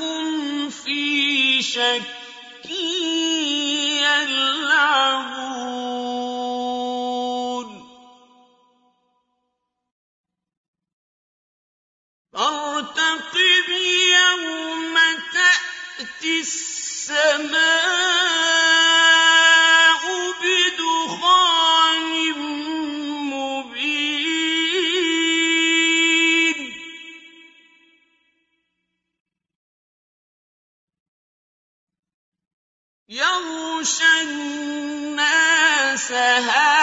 هم في شك يلعبون فارتقب يوم تأتي السماء أَسَفَهَا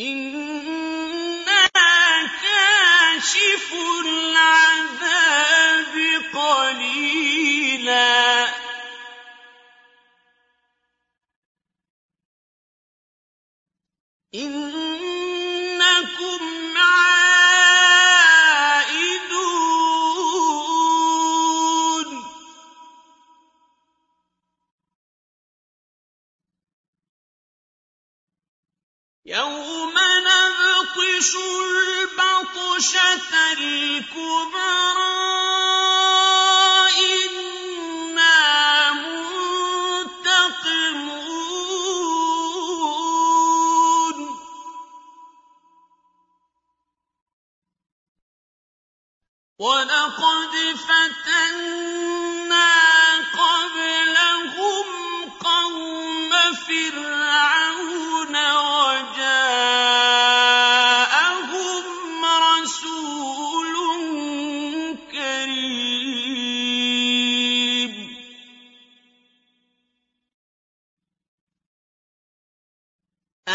إنا كاشف العذاب الْبَطْشَةَ الْكُبْرَىٰ.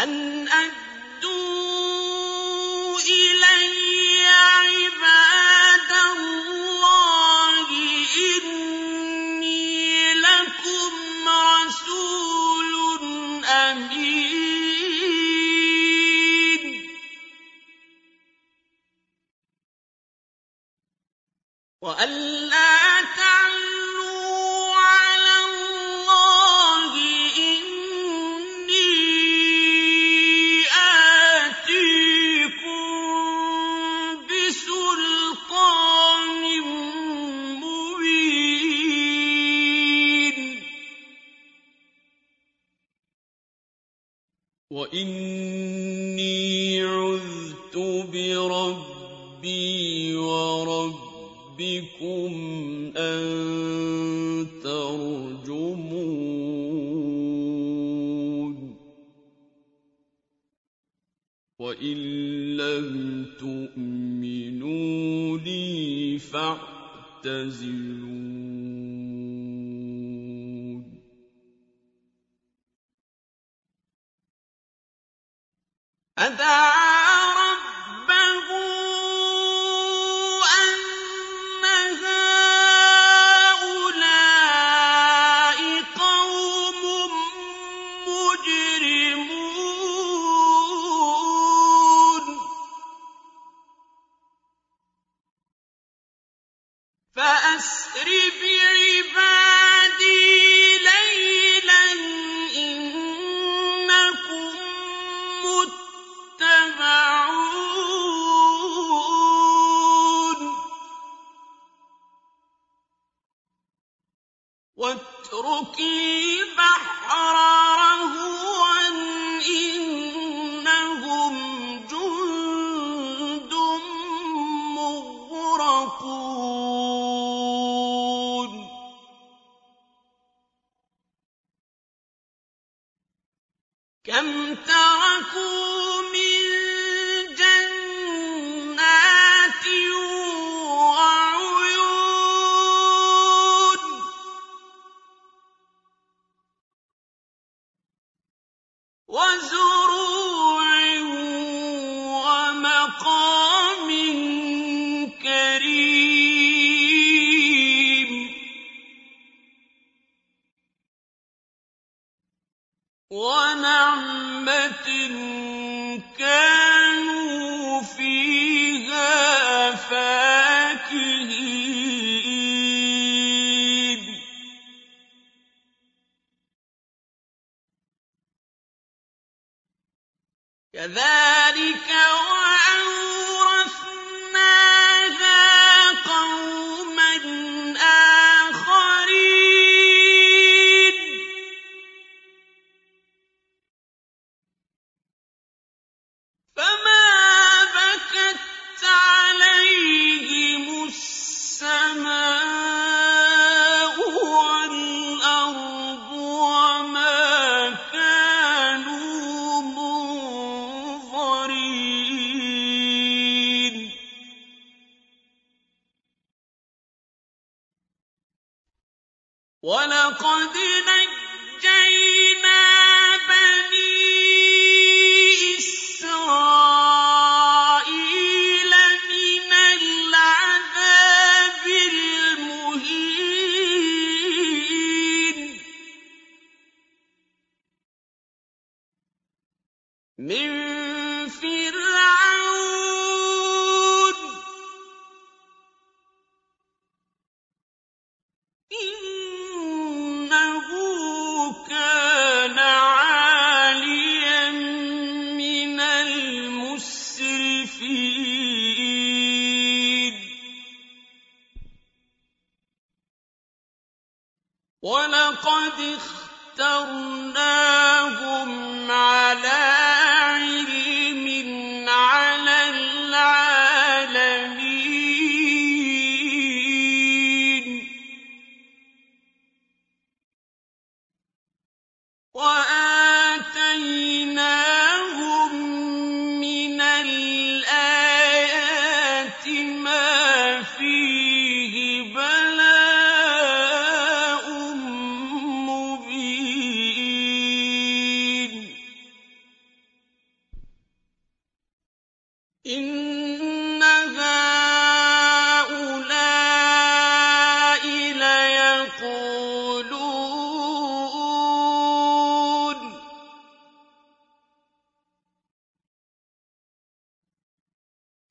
أَنْ أَدُّوا فَاعْتَزِلُونِ كَذَٰلِكَ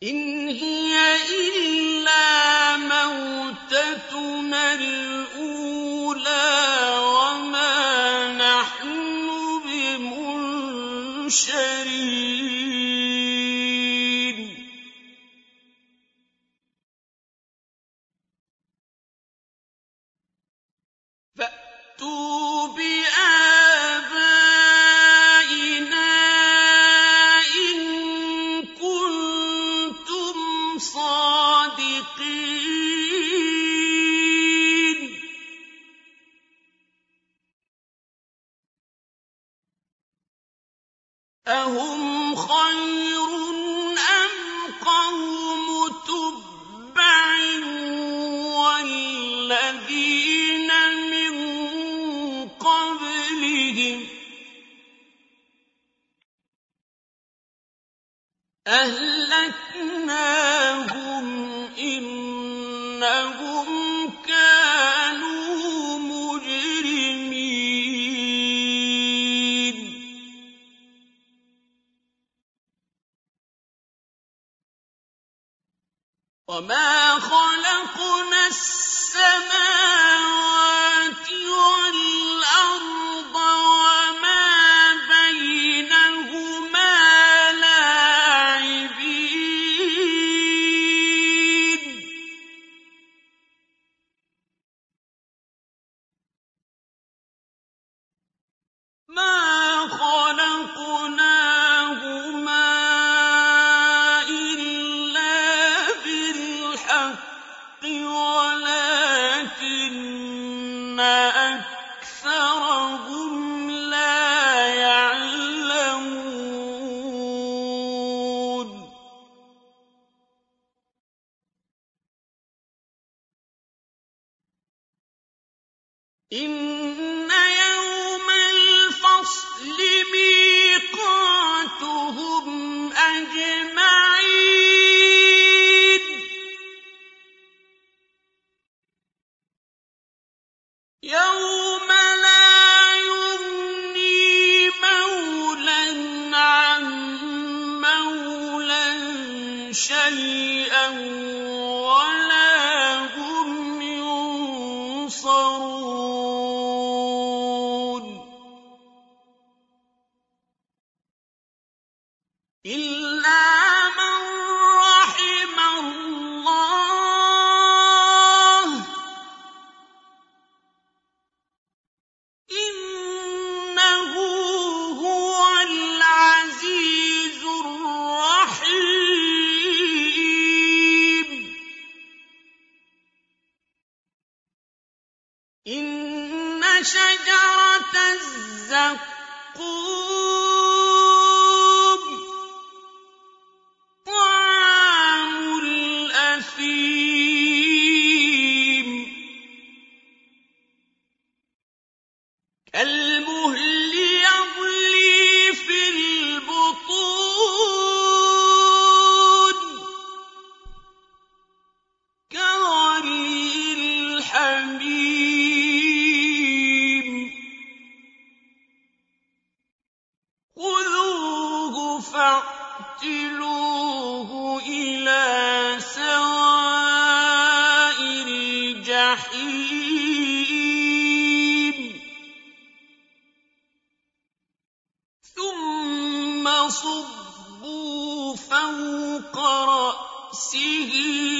إِنْ هِيَ وَمَا رَأْسِهِ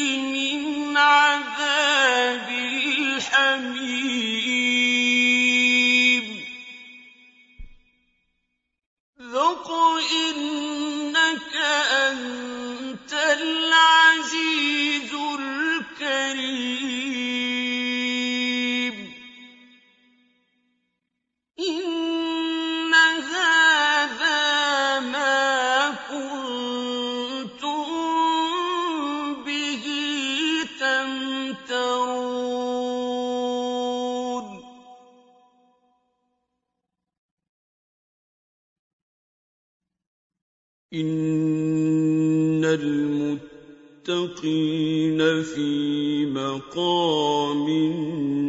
الْمُتَّقِينَ فِي مَقَامٍ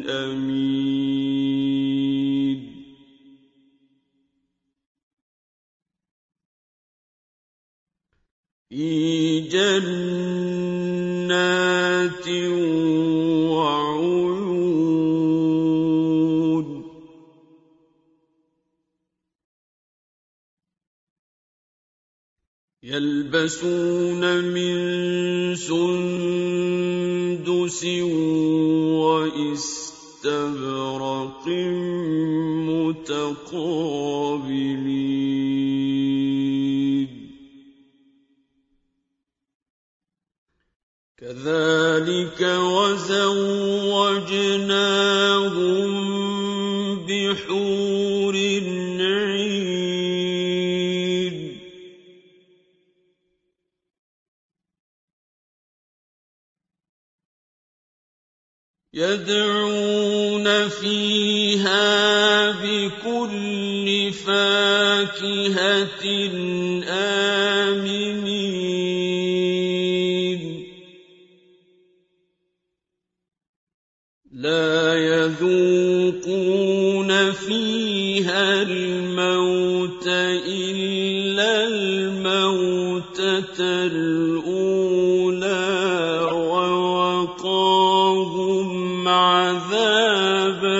أَمِينٍ. فِي جَنَّاتٍ يَلْبَسُونَ مِن سُندُسٍ وَإِسْتَبْرَقٍ مُّتَقَابِلِينَ. كَذَٰلِكَ وَزَوَّجْنَاهُم يَدْعُونَ فِيهَا بِكُلِّ فَاكِهَةٍ آمِنِينَ. لَا يَذُوقُونَ فِيهَا الْمَوْتَ إِلَّا الْمَوْتَةَ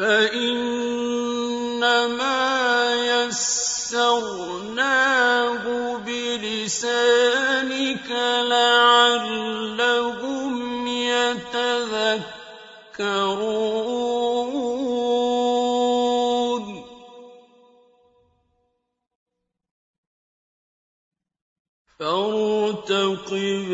فَإِنَّمَا يَسَّرْنَاهُ بِلِسَانِكَ لَعَلَّهُمْ يَتَذَكَّرُونَ. فَارْتَقِبْ